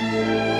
Música